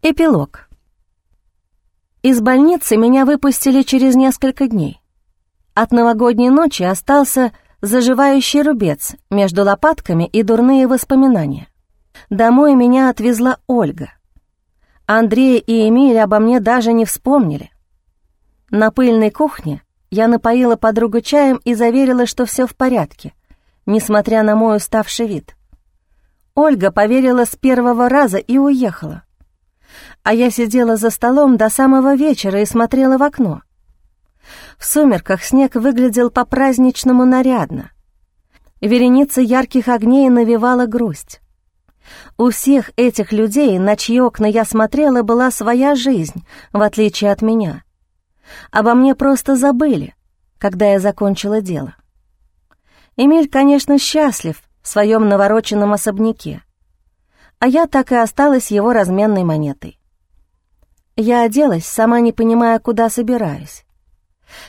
Эпилог. Из больницы меня выпустили через несколько дней. От новогодней ночи остался заживающий рубец между лопатками и дурные воспоминания. Домой меня отвезла Ольга. Андрей и Эмиль обо мне даже не вспомнили. На пыльной кухне я напоила подругу чаем и заверила, что все в порядке, несмотря на мой уставший вид. Ольга поверила с первого раза и уехала а я сидела за столом до самого вечера и смотрела в окно. В сумерках снег выглядел по-праздничному нарядно. Вереница ярких огней навевала грусть. У всех этих людей, на чьи окна я смотрела, была своя жизнь, в отличие от меня. Обо мне просто забыли, когда я закончила дело. Эмиль, конечно, счастлив в своем навороченном особняке, а я так и осталась его разменной монетой. Я оделась, сама не понимая, куда собираюсь.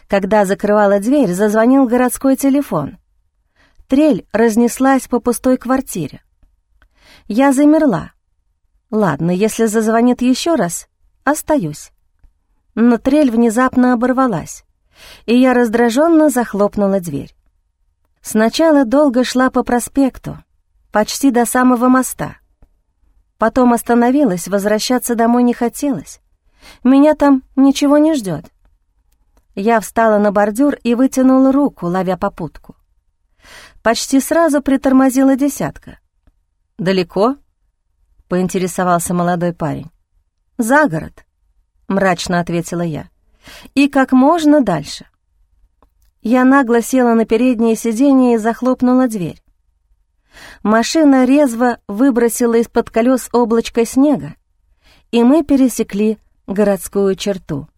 Когда закрывала дверь, зазвонил городской телефон. Трель разнеслась по пустой квартире. Я замерла. Ладно, если зазвонит еще раз, остаюсь. Но трель внезапно оборвалась, и я раздраженно захлопнула дверь. Сначала долго шла по проспекту, почти до самого моста. Потом остановилась, возвращаться домой не хотелось. Меня там ничего не ждет. Я встала на бордюр и вытянула руку, ловя попутку. Почти сразу притормозила десятка. «Далеко?» — поинтересовался молодой парень. «За город», — мрачно ответила я. «И как можно дальше». Я нагло села на переднее сиденье и захлопнула дверь. Машина резво выбросила из-под колес облачко снега, и мы пересекли городскую черту.